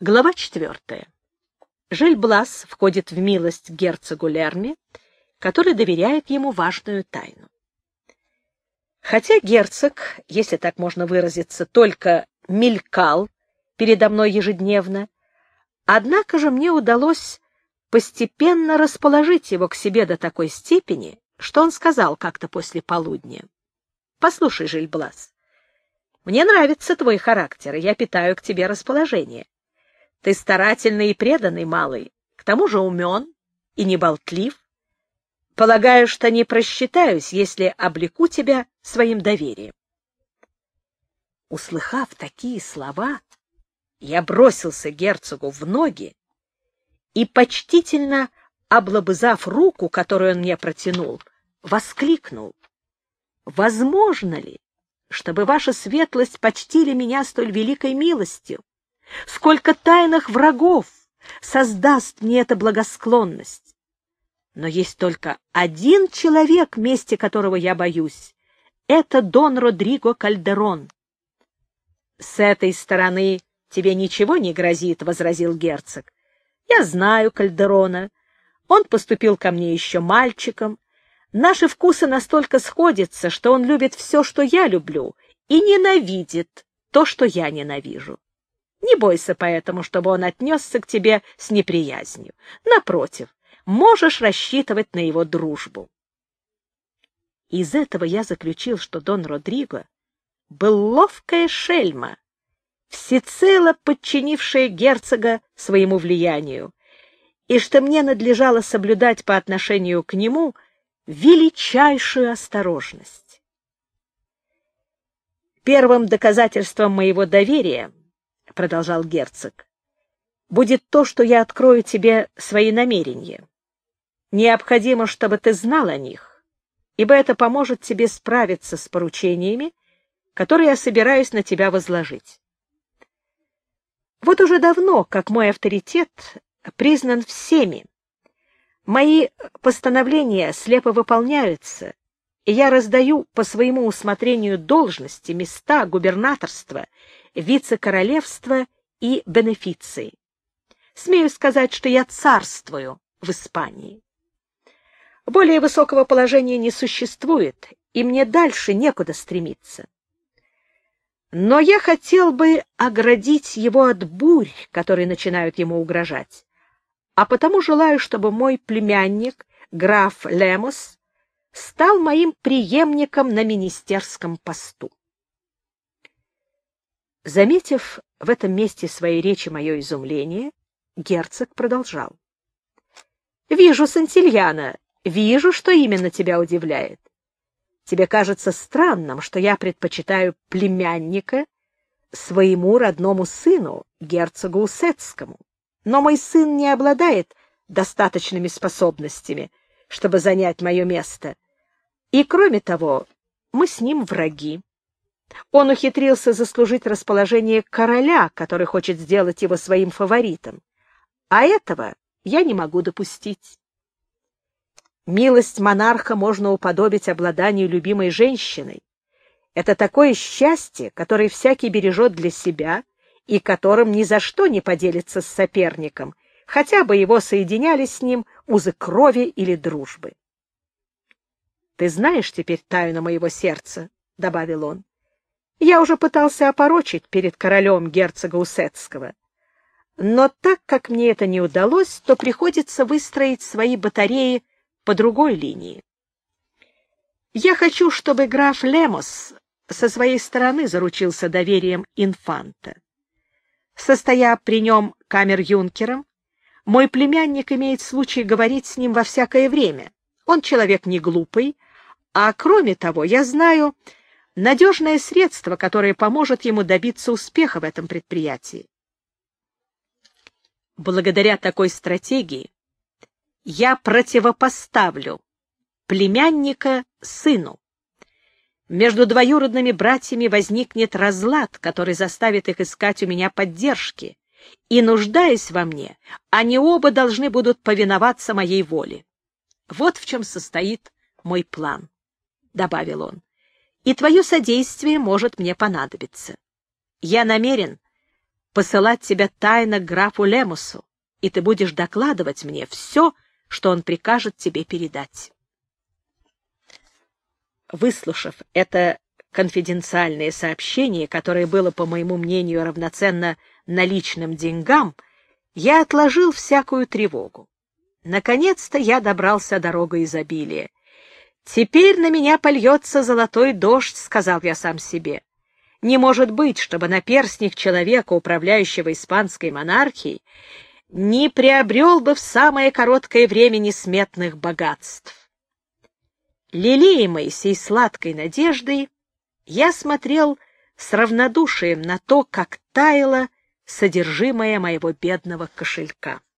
Глава четвертая. Жильблас входит в милость герцогу Лерми, который доверяет ему важную тайну. Хотя герцог, если так можно выразиться, только мелькал передо мной ежедневно, однако же мне удалось постепенно расположить его к себе до такой степени, что он сказал как-то после полудня. — Послушай, Жильблас, мне нравится твой характер, и я питаю к тебе расположение. Ты старательный и преданный малый, к тому же умен и неболтлив. Полагаю, что не просчитаюсь, если облеку тебя своим доверием. Услыхав такие слова, я бросился герцогу в ноги и, почтительно облобызав руку, которую он мне протянул, воскликнул. «Возможно ли, чтобы ваша светлость почтили меня столь великой милостью? Сколько тайных врагов создаст мне эта благосклонность! Но есть только один человек, мести которого я боюсь. Это Дон Родриго Кальдерон. — С этой стороны тебе ничего не грозит, — возразил герцог. — Я знаю Кальдерона. Он поступил ко мне еще мальчиком. Наши вкусы настолько сходятся, что он любит все, что я люблю, и ненавидит то, что я ненавижу. Не бойся поэтому, чтобы он отнесся к тебе с неприязнью. Напротив, можешь рассчитывать на его дружбу. Из этого я заключил, что Дон Родриго был ловкая шельма, всецело подчинившая герцога своему влиянию, и что мне надлежало соблюдать по отношению к нему величайшую осторожность. Первым доказательством моего доверия — продолжал герцог, — будет то, что я открою тебе свои намерения. Необходимо, чтобы ты знал о них, ибо это поможет тебе справиться с поручениями, которые я собираюсь на тебя возложить. Вот уже давно, как мой авторитет признан всеми, мои постановления слепо выполняются, и я раздаю по своему усмотрению должности, места, губернаторства вице-королевства и бенефиции. Смею сказать, что я царствую в Испании. Более высокого положения не существует, и мне дальше некуда стремиться. Но я хотел бы оградить его от бурь, которые начинают ему угрожать, а потому желаю, чтобы мой племянник, граф Лемос, стал моим преемником на министерском посту. Заметив в этом месте своей речи мое изумление, герцог продолжал. — Вижу, Сантильяна, вижу, что именно тебя удивляет. Тебе кажется странным, что я предпочитаю племянника своему родному сыну, герцогу Усетскому. Но мой сын не обладает достаточными способностями, чтобы занять мое место. И, кроме того, мы с ним враги. Он ухитрился заслужить расположение короля, который хочет сделать его своим фаворитом. А этого я не могу допустить. Милость монарха можно уподобить обладанию любимой женщиной. Это такое счастье, которое всякий бережет для себя и которым ни за что не поделится с соперником, хотя бы его соединяли с ним узы крови или дружбы. «Ты знаешь теперь тайну моего сердца», — добавил он. Я уже пытался опорочить перед королем герцога Усетского. Но так как мне это не удалось, то приходится выстроить свои батареи по другой линии. Я хочу, чтобы граф Лемос со своей стороны заручился доверием инфанта. Состоя при нем камер-юнкером, мой племянник имеет случай говорить с ним во всякое время. Он человек не глупый, а кроме того, я знаю, надежное средство, которое поможет ему добиться успеха в этом предприятии. Благодаря такой стратегии я противопоставлю племянника сыну. Между двоюродными братьями возникнет разлад, который заставит их искать у меня поддержки, и, нуждаясь во мне, они оба должны будут повиноваться моей воле. Вот в чем состоит мой план, — добавил он и твое содействие может мне понадобиться. Я намерен посылать тебя тайно графу Лемусу, и ты будешь докладывать мне все, что он прикажет тебе передать. Выслушав это конфиденциальное сообщение, которое было, по моему мнению, равноценно наличным деньгам, я отложил всякую тревогу. Наконец-то я добрался дорогой изобилия. «Теперь на меня польется золотой дождь», — сказал я сам себе. «Не может быть, чтобы наперстник человека, управляющего испанской монархией, не приобрел бы в самое короткое время несметных богатств». Лелеемый сей сладкой надеждой, я смотрел с равнодушием на то, как таяло содержимое моего бедного кошелька.